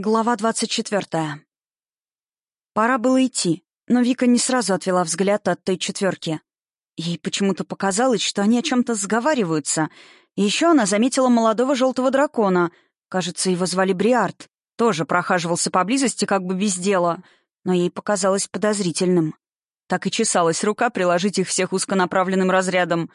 Глава двадцать четвертая. Пора было идти, но Вика не сразу отвела взгляд от той четверки. Ей почему-то показалось, что они о чем-то сговариваются. Еще она заметила молодого желтого дракона. Кажется, его звали Бриард. Тоже прохаживался поблизости, как бы без дела. Но ей показалось подозрительным. Так и чесалась рука приложить их всех узконаправленным разрядом.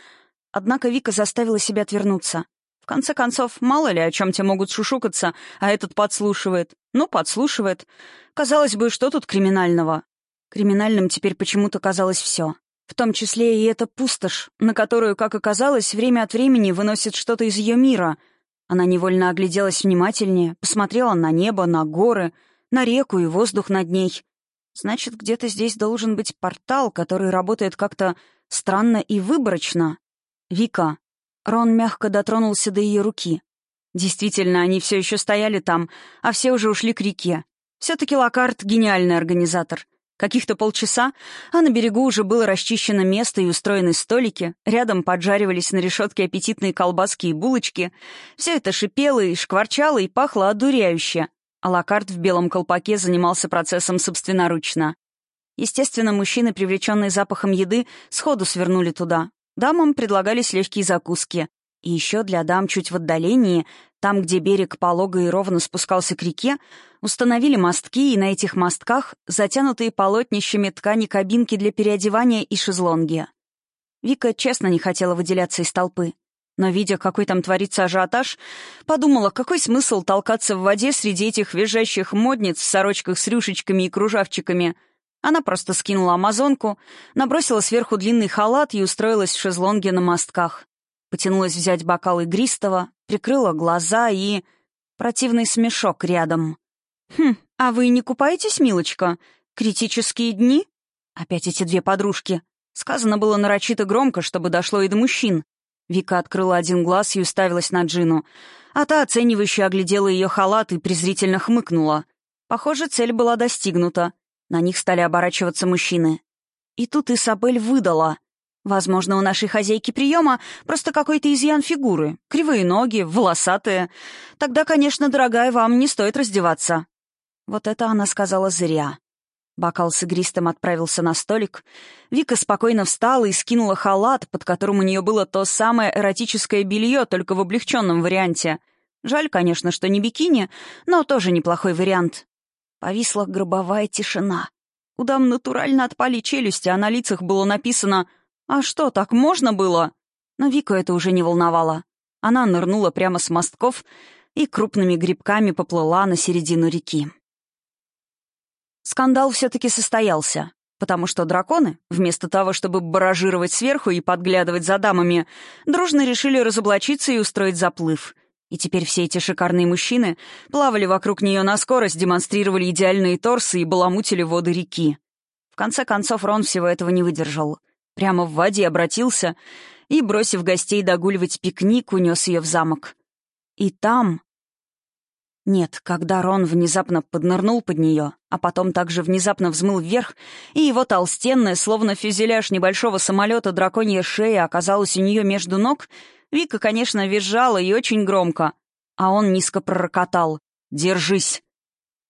Однако Вика заставила себя отвернуться. В конце концов, мало ли о чем те могут шушукаться, а этот подслушивает. Ну, подслушивает. Казалось бы, что тут криминального? Криминальным теперь почему-то казалось все. В том числе и эта пустошь, на которую, как оказалось, время от времени выносит что-то из ее мира. Она невольно огляделась внимательнее, посмотрела на небо, на горы, на реку и воздух над ней. Значит, где-то здесь должен быть портал, который работает как-то странно и выборочно. Вика, Рон мягко дотронулся до ее руки. Действительно, они все еще стояли там, а все уже ушли к реке. Все-таки Локарт — гениальный организатор. Каких-то полчаса, а на берегу уже было расчищено место и устроены столики, рядом поджаривались на решетке аппетитные колбаски и булочки. Все это шипело и шкварчало и пахло одуряюще. А Локарт в белом колпаке занимался процессом собственноручно. Естественно, мужчины, привлеченные запахом еды, сходу свернули туда, Дамам предлагались легкие закуски. И еще для дам чуть в отдалении, там, где берег полого и ровно спускался к реке, установили мостки, и на этих мостках затянутые полотнищами ткани кабинки для переодевания и шезлонги. Вика честно не хотела выделяться из толпы. Но, видя, какой там творится ажиотаж, подумала, какой смысл толкаться в воде среди этих визжащих модниц в сорочках с рюшечками и кружавчиками — она просто скинула амазонку, набросила сверху длинный халат и устроилась в шезлонге на мостках. Потянулась взять бокал игристого, прикрыла глаза и... Противный смешок рядом. «Хм, а вы не купаетесь, милочка? Критические дни?» Опять эти две подружки. Сказано было нарочито громко, чтобы дошло и до мужчин. Вика открыла один глаз и уставилась на Джину, а та оценивающе оглядела ее халат и презрительно хмыкнула. Похоже, цель была достигнута. На них стали оборачиваться мужчины. И тут Исабель выдала. Возможно, у нашей хозяйки приема просто какой-то изъян фигуры. Кривые ноги, волосатые. Тогда, конечно, дорогая, вам не стоит раздеваться. Вот это она сказала зря. Бокал с игристым отправился на столик. Вика спокойно встала и скинула халат, под которым у нее было то самое эротическое белье, только в облегченном варианте. Жаль, конечно, что не бикини, но тоже неплохой вариант. Повисла гробовая тишина. У дам натурально отпали челюсти, а на лицах было написано «А что, так можно было?» Но Вику это уже не волновало. Она нырнула прямо с мостков и крупными грибками поплыла на середину реки. Скандал все-таки состоялся, потому что драконы, вместо того, чтобы баражировать сверху и подглядывать за дамами, дружно решили разоблачиться и устроить заплыв — и теперь все эти шикарные мужчины плавали вокруг нее на скорость, демонстрировали идеальные торсы и баламутили воды реки. В конце концов, Рон всего этого не выдержал. Прямо в воде обратился и, бросив гостей догуливать пикник, унес ее в замок. И там... Нет, когда Рон внезапно поднырнул под нее, а потом также внезапно взмыл вверх, и его толстенная, словно фюзеляж небольшого самолета драконья шея оказалась у нее между ног, Вика, конечно, визжала и очень громко, а он низко пророкотал «Держись!».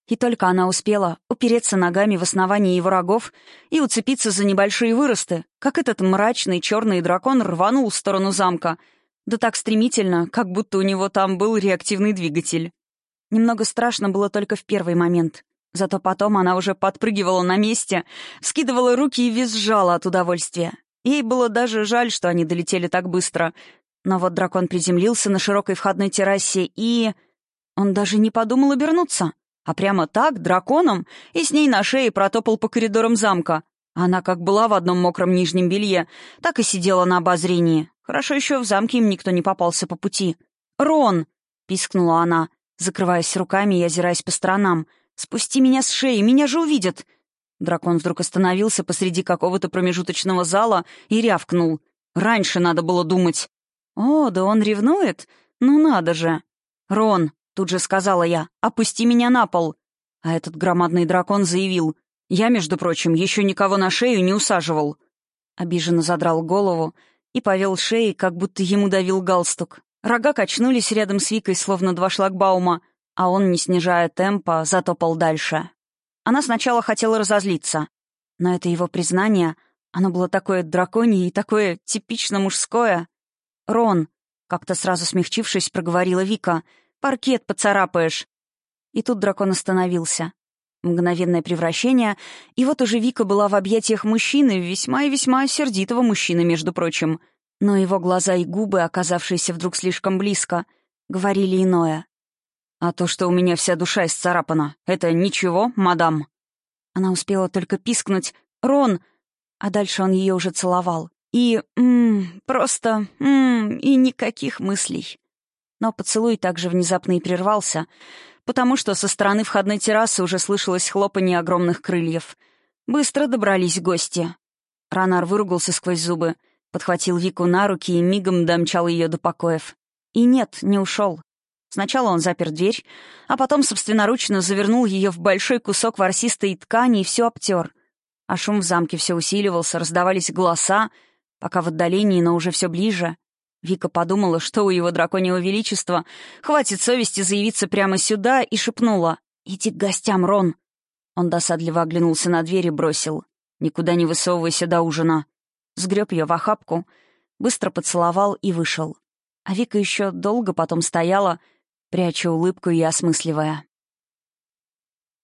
И только она успела упереться ногами в основании его рогов и уцепиться за небольшие выросты, как этот мрачный черный дракон рванул в сторону замка. Да так стремительно, как будто у него там был реактивный двигатель. Немного страшно было только в первый момент. Зато потом она уже подпрыгивала на месте, скидывала руки и визжала от удовольствия. Ей было даже жаль, что они долетели так быстро. Но вот дракон приземлился на широкой входной террасе и... Он даже не подумал обернуться, а прямо так, драконом, и с ней на шее протопал по коридорам замка. Она как была в одном мокром нижнем белье, так и сидела на обозрении. Хорошо еще в замке им никто не попался по пути. «Рон!» — пискнула она, закрываясь руками и озираясь по сторонам. «Спусти меня с шеи, меня же увидят!» Дракон вдруг остановился посреди какого-то промежуточного зала и рявкнул. «Раньше надо было думать!» «О, да он ревнует? Ну надо же!» «Рон!» — тут же сказала я. «Опусти меня на пол!» А этот громадный дракон заявил. «Я, между прочим, еще никого на шею не усаживал!» Обиженно задрал голову и повел шеей, как будто ему давил галстук. Рога качнулись рядом с Викой, словно два шлагбаума. а он, не снижая темпа, затопал дальше. Она сначала хотела разозлиться, но это его признание, оно было такое драконье и такое типично мужское. «Рон», — как-то сразу смягчившись, проговорила Вика, — «паркет поцарапаешь». И тут дракон остановился. Мгновенное превращение, и вот уже Вика была в объятиях мужчины, весьма и весьма сердитого мужчины, между прочим. Но его глаза и губы, оказавшиеся вдруг слишком близко, говорили иное. «А то, что у меня вся душа исцарапана, это ничего, мадам?» Она успела только пискнуть «Рон!», а дальше он ее уже целовал. И... М просто... М и никаких мыслей. Но поцелуй также внезапно и прервался, потому что со стороны входной террасы уже слышалось хлопанье огромных крыльев. Быстро добрались гости. Ранар выругался сквозь зубы, подхватил Вику на руки и мигом домчал ее до покоев. И нет, не ушел. Сначала он запер дверь, а потом собственноручно завернул ее в большой кусок ворсистой ткани и все обтер. А шум в замке все усиливался, раздавались голоса, пока в отдалении, но уже все ближе. Вика подумала, что у его драконьего величества хватит совести заявиться прямо сюда, и шепнула «Иди к гостям, Рон». Он досадливо оглянулся на дверь и бросил «Никуда не высовывайся до ужина». Сгреб ее в охапку, быстро поцеловал и вышел. А Вика еще долго потом стояла, пряча улыбку и осмысливая.